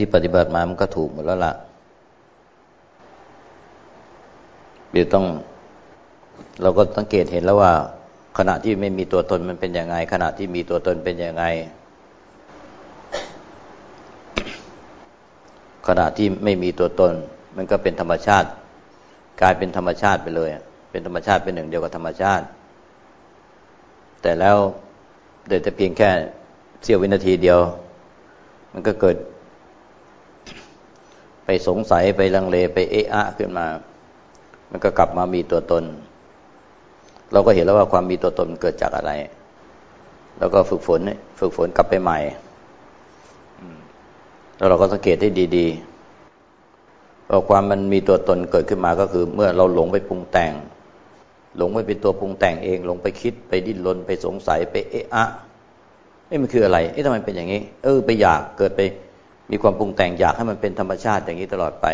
ที่ปฏิบัติมามันก็ถูกหมดแล้วละ่ะเดี๋ยวต้อง เราก็สังเกตเห็นแล้วว่า ขณะที่ไม่มีตัวตนมันเป็นยังไง ขณะที่มีตัวตนเป็นยังไง ขณะที่ไม่มีตัวตน มันก็เป็นธรรมชาติ กลายเป็นธรรมชาติไปเลย เป็นธรรมชาติเป็นหนึ่งเดียวกับธรรมชาติ แต่แล้วเดี๋ยวจะเพียงแค่เสี้ยววินาทีเดียว มันก็เกิด ไปสงสัยไปลังเลไปเอะอะขึ้นมา มันก็กลับมามีตัวตน เราก็เห็นแล้วว่าความมีตัวตนเกิดจากอะไร แล้วก็ฝึกฝนฝึกฝนกลับไปใหม่แล้วเราก็สังเกตให้ดีๆว่าความมันมีตัวตนเกิดขึ้นมาก็คือ เมื่อเราหลงไปปรุงแต่ง หลงไปเป็นตัวปรุงแต่งเอง หลงไปคิดไปดิ้นรนไปสงสัยไปเอะอะเอ๊ะมันคืออะไร เอ๊ะทำไมเป็นอย่างนี้ เออ ไปอยากเกิดไป มีความปรุงแต่งอยากให้มันเป็นธรรมชาติอย่างนี้ตลอดไป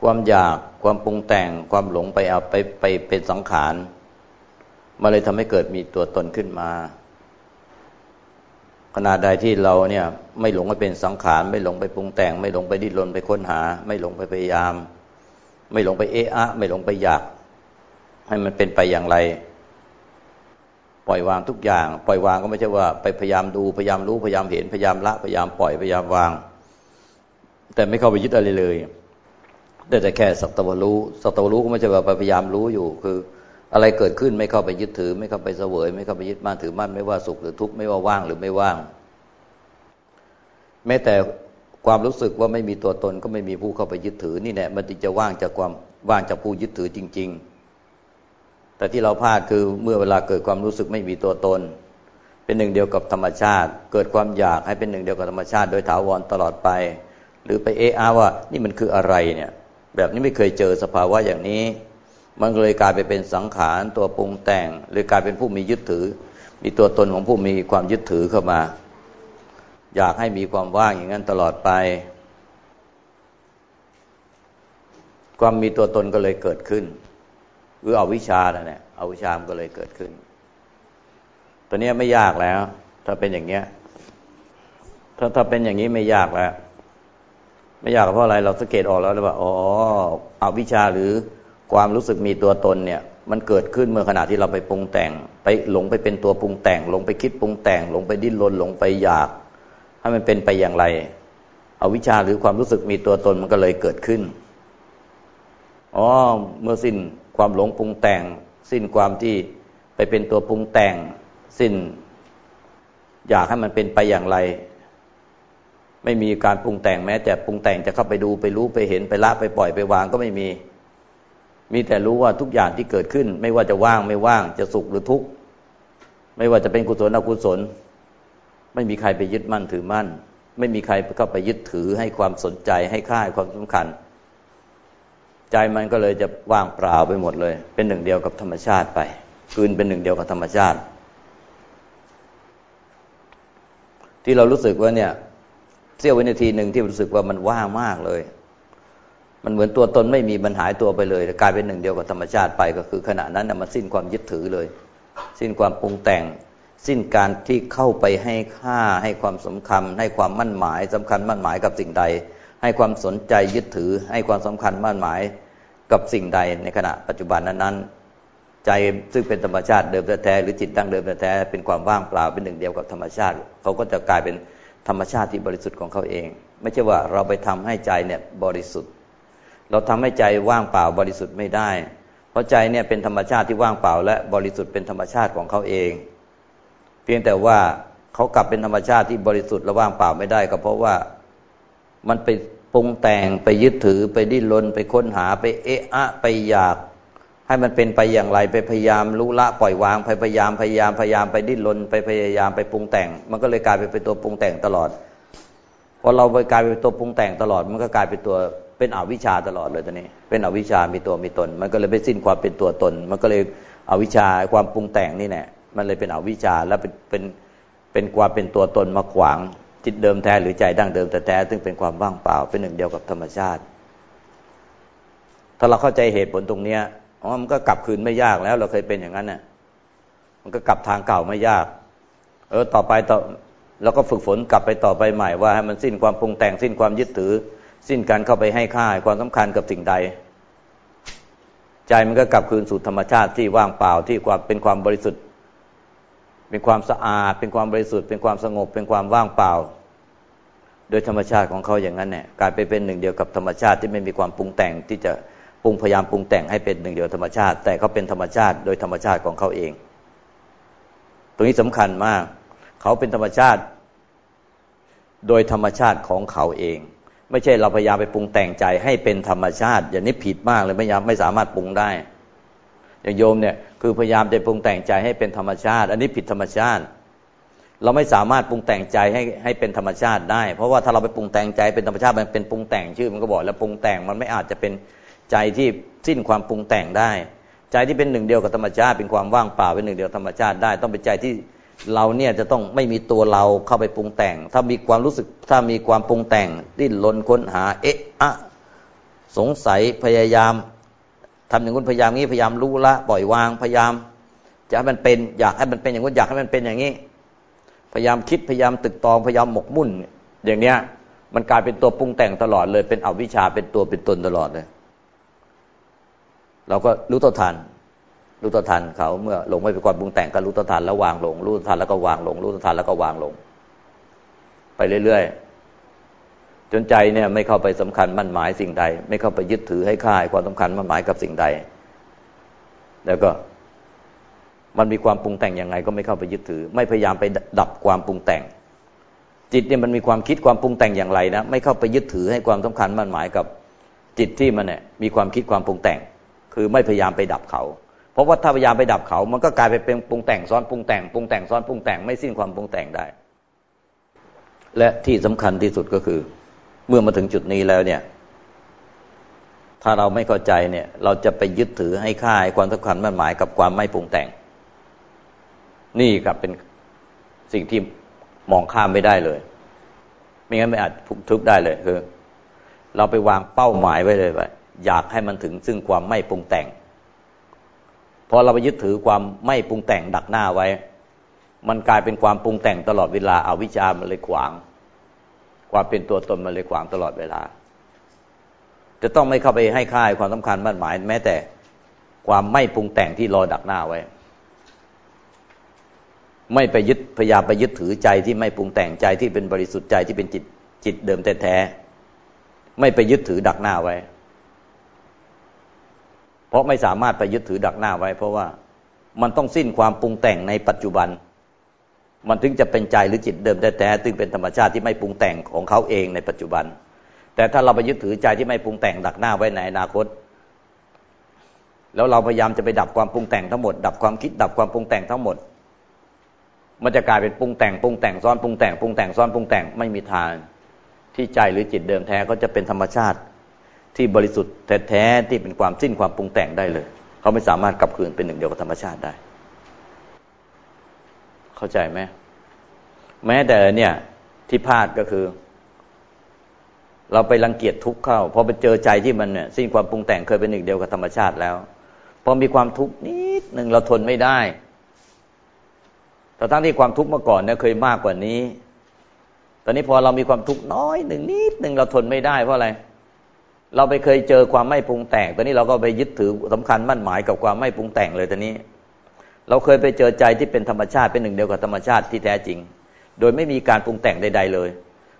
ความอยากความปรุงแต่งความหลงไปเอาไปไปเป็นสังขารมาเลยทำให้เกิดมีตัวตนขึ้นมาขนาดใดที่เราเนี่ย ไม่หลงไปเป็นสังขาร ไม่หลงไปปรุงแต่ง ไม่หลงไปดิ้นรนไปค้นหา ไม่หลงไปพยายาม ไม่หลงไปเอะอะ ไม่หลงไปอยาก ให้มันเป็นไปอย่างไร ปล่อยวางทุกอย่าง ปล่อยวางก็ไม่ใช่ว่าไปพยายามดูพยายามรู้พยายามเห็นพยายามละพยายามปล่อยพยายามวาง แต่ไม่เข้าไปยึดอะไรเลยได้แต่แค่สัตวรู้สัตวรู้ก็ไม่ใช่ว่าพยายามรู้อยู่ คือ อะไรเกิดขึ้นไม่เข้าไปยึดถือ ไม่เข้าไปเสวย ไม่เข้าไปยึดมั่นถือมั่นไม่ว่าสุขหรือทุกข์ไม่ว่าว่างหรือไม่ว่าง แม้แต่ความรู้สึกว่าไม่มีตัวตนก็ไม่มีผู้เข้าไปยึดถือ นี่แหละมันจะว่างจากความว่างจากผู้ยึดถือจริง ๆ แต่ที่เราพลาดคือเมื่อเวลาเกิดความรู้สึกไม่มีตัวตน เป็นหนึ่งเดียวกับธรรมชาติ เกิดความอยากให้เป็นหนึ่งเดียวกับธรรมชาติ โดยถาวรตลอดไป หรือไปเอะอาว่านี่มันคืออะไรเนี่ย แบบนี้ไม่เคยเจอสภาวะอย่างนี้ มันเลยกลายไปเป็นสังขารตัวปรุงแต่งหรือกลายเป็นผู้มียึดถือ มีตัวตนของผู้มีความยึดถือเข้ามา อยากให้มีความว่างอย่างนั้นตลอดไป ความมีตัวตนก็เลยเกิดขึ้น หรือเอาวิชานั่นแหละเอาวิชามก็เลยเกิดขึ้น ตัวนี้ไม่ยากแล้ว ถ้าเป็นอย่างเนี้ย ถ้าถ้าเป็นอย่างนี้ไม่ยากแล้ว ไม่ยากเพราะอะไร เราสังเกตออกแล้วว่าอ๋อเอาวิชาหรือความรู้สึกมีตัวตนเนี่ย มันเกิดขึ้นเมื่อขณะที่เราไปปรุงแต่ง ไปหลงไปเป็นตัวปรุงแต่ง หลงไปคิดปรุงแต่ง หลงไปดิ้นรนหลงไปอยาก ให้มันเป็นไปอย่างไรเอาวิชาหรือความรู้สึกมีตัวตนมันก็เลยเกิดขึ้นอ๋อเมื่อสิ้น ความหลงปรุงแต่ง สิ้นความที่ไปเป็นตัวปรุงแต่ง สิ้น อยากให้มันเป็นไปอย่างไร ไม่มีการปรุงแต่งแม้ แต่ปรุงแต่งจะเข้าไปดูไปรู้ไปเห็นไปละไปปล่อยไปวางก็ไม่มี มีแต่รู้ว่าทุกอย่างที่เกิดขึ้น ไม่ว่าจะว่างไม่ว่างจะสุขหรือทุกข์ไม่ว่าจะเป็นกุศลอกุศล ไม่มีใครไปยึดมั่นถือมั่น ไม่มีใครเข้าไปยึดถือให้ความสนใจให้ค่าให้ความสำคัญ ใจมันก็เลยจะว่างเปล่าไปหมดเลย เป็นหนึ่งเดียวกับธรรมชาติไป คืนเป็นหนึ่งเดียวกับธรรมชาติ ที่เรารู้สึกว่าเนี่ยเสี้ยววินาทีหนึ่งที่รู้สึกว่ามันว่างมากเลย มันเหมือนตัวตนไม่มีมันหายตัวไปเลยกลายเป็นหนึ่งเดียวกับธรรมชาติไปก็คือขณะนั้นมันสิ้นความยึดถือเลย สิ้นความปรุงแต่ง สิ้นการที่เข้าไปให้ค่าให้ความสำคัญ ให้ความมั่นหมายสำคัญมั่นหมายกับสิ่งใด ให้ความสนใจยึดถือ ให้ความสำคัญมั่นหมายกับสิ่งใดในขณะปัจจุบันนั้นๆ ใจซึ่งเป็นธรรมชาติเดิมแท้หรือจิตดั้งเดิมแท้เป็นความว่างเปล่าเป็นหนึ่งเดียวกับธรรมชาติ เขาก็จะกลายเป็นธรรมชาติที่บริสุทธิ์ของเขาเอง ไม่ใช่ว่าเราไปทำให้ใจเนี่ยบริสุทธิ์ เราทำให้ใจว่างเปล่าบริสุทธิ์ไม่ได้ เพราะใจเนี่ยเป็นธรรมชาติที่ว่างเปล่า และบริสุทธิ์เป็นธรรมชาติของเขาเอง เพียงแต่ว่าเขากลับเป็นธรรมชาติที่บริสุทธิ์และว่างเปล่าไม่ได้ก็เพราะว่า มันไปปรุงแต่งไปยึดถือไปดิ้นรนไปค้นหาไปเอะอะไปอยาก ให้มันเป็นไปอย่างไรไปพยายามรู้ละปล่อยวางพยายามพยายามพยายามไปดิ้นรนไปพยายามไปปรุงแต่ง มันก็เลยกลายไปเป็นตัวปรุงแต่งตลอดพอเราไปกลายเป็นตัวปรุงแต่งตลอด มันก็กลายเป็นตัวเป็นอวิชชาตลอดเลยตอนนี้ เป็นอวิชชามีตัวมีตน มันก็เลยไปสิ้นความเป็นตัวตน มันก็เลยอวิชชาความปรุงแต่งนี่แหละมันเลยเป็นอวิชชาแล้วเป็นเป็นเป็นความเป็นตัวตนมาขวาง จิตเดิมแท้หรือใจดั้งเดิมแต่แท้ซึ่งเป็นความว่างเปล่าเป็นหนึ่งเดียวกับธรรมชาติ ถ้าเราเข้าใจเหตุผลตรงเนี้ยอ๋อมันก็กลับคืนไม่ยากแล้ว เราเคยเป็นอย่างนั้นเนี่ยมันก็กลับทางเก่าไม่ยาก เออ ต่อไปต่อแล้วก็ฝึกฝนกลับไปต่อไปใหม่ว่าให้มันสิ้นความปรุงแต่งสิ้นความยึดถือ สิ้นการเข้าไปให้ค่าความสำคัญกับสิ่งใด ใจมันก็กลับคืนสู่ธรรมชาติที่ว่างเปล่าที่ความเป็นความบริสุทธิ์ เป็นความสะอาด เป็นความบริสุทธิ์ เป็นความสงบ เป็นความว่างเปล่า โดยธรรมชาติของเขาอย่างนั้นเนี่ยกลายไปเป็นหนึ่งเดียวกับธรรมชาติที่ไม่มีความปรุงแต่งที่จะปรุงพยายามปรุงแต่งให้เป็นหนึ่งเดียวธรรมชาติ แต่เขาเป็นธรรมชาติ โดยธรรมชาติของเขาเอง ตรงนี้สำคัญมาก เขาเป็นธรรมชาติ โดยธรรมชาติของเขาเอง ไม่ใช่เราพยายามไปปรุงแต่งใจให้เป็นธรรมชาติ อย่างนี้ผิดมากเลยไม่ยามไม่สามารถปรุงได้ อย่างโยมเนี่ยคือพยายามจะปรุงแต่งใจให้เป็นธรรมชาติ อันนี้ผิดธรรมชาติ เราไม่สามารถปรุงแต่งใจให้ให้เป็นธรรมชาติได้ เพราะว่าถ้าเราไปปรุงแต่งใจเป็นธรรมชาติมันเป็นปรุงแต่งชื่อ มันก็บอกแล้วปรุงแต่งมันไม่อาจจะเป็นใจที่สิ้นความปรุงแต่งได้ ใจที่เป็นหนึ่งเดียวกับธรรมชาติ เป็นความว่างเปล่าเป็นหนึ่งเดียวธรรมชาติได้ ต้องเป็นใจที่เราเนี่ยจะต้องไม่มีตัวเราเข้าไปปรุงแต่ง ถ้ามีความรู้สึกถ้ามีความปรุงแต่ง ดิ้นรนค้นหาเอ๊ะอะสงสัยพยายาม ทำอย่างนู้นพยายามงี้พยายามรู้ละปล่อยวางพยายามจะให้มันเป็นอยากให้มันเป็นอย่างนู้นอยากให้มันเป็นอย่างนี้ พยายามคิดพยายามตึกตองพยายามหมกมุ่น อย่างเนี้ย มันกลายเป็นตัวปรุงแต่งตลอดเลย เป็นอวิชชาเป็นตัวเป็นตนตลอดเลย เราก็รู้ตัวทันรู้ตัวทันเขาเมื่อหลงไม่เป็นความปรุงแต่งก็รู้ตัวทันแล้ววางลงรู้ตัวทันแล้วก็วางลงรู้ตัวทันแล้วก็วางลง ไปเรื่อยๆ จนใจเนี่ยไม่เข้าไปสำคัญมั่นหมายสิ่งใด ไม่เข้าไปยึดถือให้ค่ายความสำคัญมั่นหมายกับสิ่งใด แล้วก็มันมีความปรุงแต่งยังไงก็ไม่เข้าไปยึดถือ ไม่พยายามไปดับความปรุงแต่ง จิตเนี่ยมันมีความคิดความปรุงแต่งอย่างไรนะไม่เข้าไปยึดถือให้ความสำคัญมั่นหมายกับจิตที่มันเนี่ยมีความคิดความปรุงแต่ง คือไม่พยายามไปดับเขา เพราะว่าถ้าพยายามไปดับเขา มันก็กลายไปเป็นปรุงแต่งซ้อนปรุงแต่งปรุงแต่งซ้อนปรุงแต่งไม่สิ้นความปรุงแต่งได้ และที่สำคัญที่สุดก็คือ เมื่อมาถึงจุดนี้แล้วเนี่ย ถ้าเราไม่เข้าใจเนี่ย เราจะไปยึดถือให้ค่าให้ความสำคัญมั่นหมายกับความไม่ปรุงแต่ง นี่กับเป็นสิ่งที่มองข้ามไม่ได้เลย ไม่งั้นไม่อาจทุกได้เลยคือ เราไปวางเป้าหมายไว้เลยว่าอยากให้มันถึงซึ่งความไม่ปรุงแต่งพอเราไปยึดถือความไม่ปรุงแต่งดักหน้าไว้ มันกลายเป็นความปรุงแต่งตลอดเวลาอาวิชามันเลยขวาง ความเป็นตัวตนมันเลยขวางตลอดเวลา จะต้องไม่เข้าไปให้ค่ายความสำคัญมั่นหมาย แม้แต่ความไม่ปรุงแต่งที่รอดักหน้าไว้ ไม่ไปยึดพยายามไปยึดถือใจที่ไม่ปรุงแต่งใจที่เป็นบริสุทธิ์ใจที่เป็นจิตจิตเดิมแท้ๆไม่ไปยึดถือดักหน้าไว้ เพราะไม่สามารถไปยึดถือดักหน้าไว้ เพราะว่ามันต้องสิ้นความปรุงแต่งในปัจจุบัน มันถึงจะเป็นใจหรือจิตเดิมแท้ๆซึ่งเป็นธรรมชาติที่ไม่ปรุงแต่งของเขาเองในปัจจุบัน แต่ถ้าเราไปยึดถือใจที่ไม่ปรุงแต่งดักหน้าไว้ในอนาคต แล้วเราพยายามจะไปดับความปรุงแต่งทั้งหมด ดับความคิดดับความปรุงแต่งทั้งหมด มันจะกลายเป็นปรุงแต่งปรุงแต่งซ้อนปรุงแต่งปรุงแต่งซ้อนปรุงแต่งไม่มีทาง ที่ใจหรือจิตเดิมแท้ก็จะเป็นธรรมชาติที่บริสุทธิ์แท้ๆที่เป็นความสิ้นความปรุงแต่งได้เลย เขาไม่สามารถกลับคืนเป็นหนึ่งเดียวกับธรรมชาติได้ เข้าใจไหม แม้แต่เนี่ยที่พลาดก็คือ เราไปรังเกียจทุกข์เข้าพอไปเจอใจที่มันเนี่ยสิ้นความปรุงแต่งเคยเป็นหนึ่งเดียวกับธรรมชาติแล้วพอมีความทุกข์นิดหนึ่งเราทนไม่ได้แต่ทั้งที่ความทุกข์เมื่อก่อนเนี่ยเคยมากกว่านี้ ตอนนี้พอเรามีความทุกข์น้อยหนึ่งนิดหนึ่งเราทนไม่ได้เพราะอะไร เราไปเคยเจอความไม่ปรุงแต่ง ตอนนี้เราก็ไปยึดถือสำคัญมั่นหมายกับความไม่ปรุงแต่งเลยตอนนี้ เราเคยไปเจอใจที่เป็นธรรมชาติเป็นหนึ่งเดียวกับธรรมชาติที่แท้จริง โดยไม่มีการปรุงแต่งใด ๆ เลย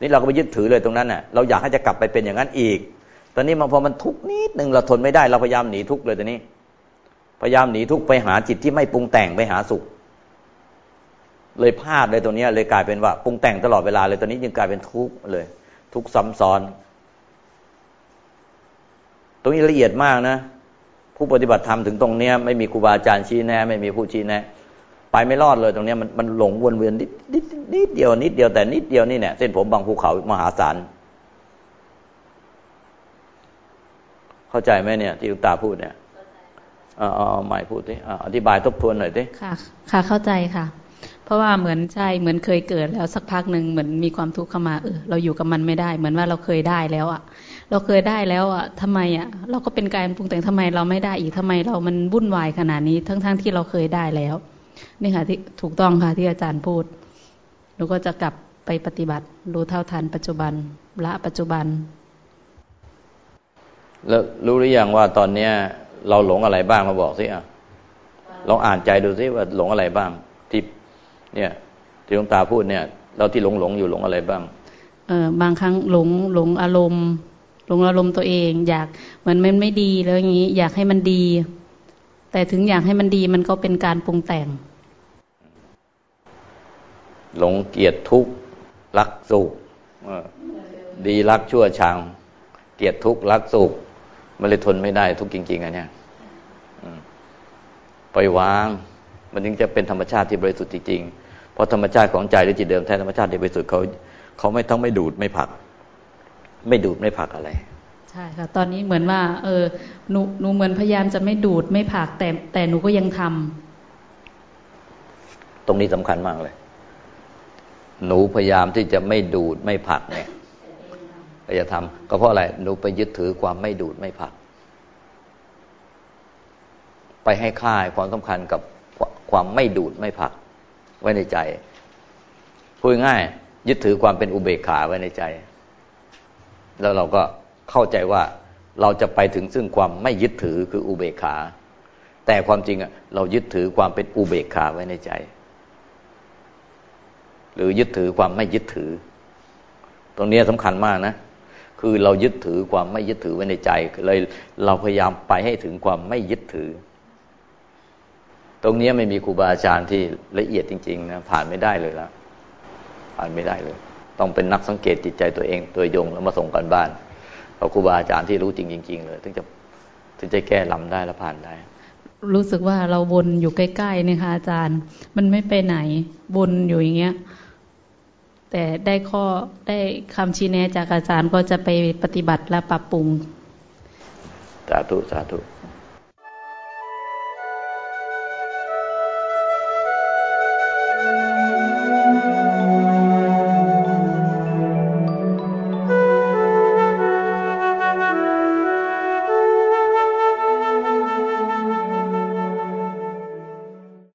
นี่เราก็ไปยึดถือเลยตรงนั้นน่ะเราอยากให้จะกลับไปเป็นอย่างนั้นอีก ตอนนี้มันพอมันทุกนิดหนึ่งเราทนไม่ได้เราพยายามหนีทุกเลยตอนนี้ พยายามหนีทุกไปหาจิตที่ไม่ปรุงแต่งไปหาสุข เลยพลาดเลยตรงนี้เลยกลายเป็นว่าปรุงแต่งตลอดเวลาเลยตอนนี้ยังกลายเป็นทุกเลย ทุกซ้ำซ้อน ตรงนี้ละเอียดมากนะผู้ปฏิบัติธรรมถึงตรงเนี้ยไม่มีครูบาอาจารย์ชี้แนะ ไม่มีผู้ชี้แนะ ไปไม่รอดเลยตรงเนี้ยมันมันหลงวนเวียนนิดนิดนิดเดียวนิดเดียวแต่นิดเดียวนี่เนี่ยเส้นผมบางภูเขามหาศาลเข้าใจไหมเนี่ย ที่ลุงตาพูดเนี่ยอ๋อใหม่พูดสิอธิบายทบทวนหน่อยสิค่ะ ค่ะเข้าใจค่ะ เพราะว่าเหมือนใช่เหมือนเคยเกิดแล้วสักพักหนึ่งเหมือนมีความทุกข์เข้ามาเออเราอยู่กับมันไม่ได้ เหมือนว่าเราเคยได้แล้วอะเราเคยได้แล้วอะทำไมอะ เราก็เป็นการปรุงแต่งทำไมเราไม่ได้อีกทำไมเรามันวุ่นวายขนาดนี้ทั้งๆทที่เราเคยได้แล้ว นี่ค่ะที่ถูกต้องค่ะที่อาจารย์พูดหนูก็จะกลับไปปฏิบัติ รู้เท่าทันปัจจุบันละปัจจุบัน แล้วรู้หรือยังว่าตอนเนี้ย เราหลงอะไรบ้างมาบอกสิอะลองอ่านใจดูสิว่าหลงอะไรบ้าง ที่เนี่ย ที่หลวงตาพูดเนี่ย เราที่หลงหลงอยู่หลงอะไรบ้าง เออบางครั้งหลงหลงอารมณ์หลงอารมณ์ตัวเอง อยากเหมือนมันไม่ดีแล้วอย่างนี้ อยากให้มันดี แต่ถึงอยากให้มันดีมันก็เป็นการปรุงแต่ง หลงเกียรติทุกข์รักสุขดีรักชั่วชัง เกียรติทุกข์รักสุขมันเลยทนไม่ได้ทุกข์จริง ๆอันเนี้ยปล่อยวาง มันถึงจะเป็นธรรมชาติที่บริสุทธิ์จริงๆเพราะธรรมชาติของใจหรือจิตเดิมแท้ธรรมชาติที่บริสุทธิ์เขาเขาไม่ต้องไม่ดูดไม่ผัก ไม่ดูดไม่ผักอะไร ใช่ค่ะตอนนี้เหมือนว่า เออหนูหนูเหมือนพยายามจะไม่ดูดไม่ผักแต่แต่หนูก็ยังทำตรงนี้สำคัญมากเลย หนูพยายามที่จะไม่ดูดไม่ผักเนี่ยจะทำก็เพราะอะไรหนูไปยึดถือความไม่ดูดไม่ผัก ไปให้ค่าความสำคัญกับความไม่ดูดไม่ผัก ไว้ในใจพูดง่าย ยึดถือความเป็นอุเบกขาไว้ในใจ แล้วเราก็ เข้าใจว่าเราจะไปถึงซึ่งความไม่ยึดถือคืออุเบกขา แต่ความจริงอะ เรายึดถือความเป็นอุเบกขาไว้ในใจ หรือยึดถือความไม่ยึดถือ ตรงนี้สำคัญมากนะ คือเรายึดถือความไม่ยึดถือไว้ในใจ เลยเราพยายามไปให้ถึงความไม่ยึดถือ ตรงนี้ไม่มีครูบาอาจารย์ที่ละเอียดจริงๆนะผ่านไม่ได้เลยล้วผ่านไม่ได้เลย ต้องเป็นนักสังเกตจิตใจตัวเองตัวยงแล้วมาส่งกันบ้าน เอาครูบาอาจารย์ที่รู้จริงจริงเลยถึงจะถึงจะแก้ลำได้และผ่านได้ รู้สึกว่าเราวนอยู่ใกล้ๆนี่ค่ะอาจารย์ มันไม่ไปไหนวนอยู่อย่างเงี้ย แต่ได้ข้อได้คำชี้แนะจากอาจารย์ก็จะไปปฏิบัติและปรับปรุงสาธุสาธุ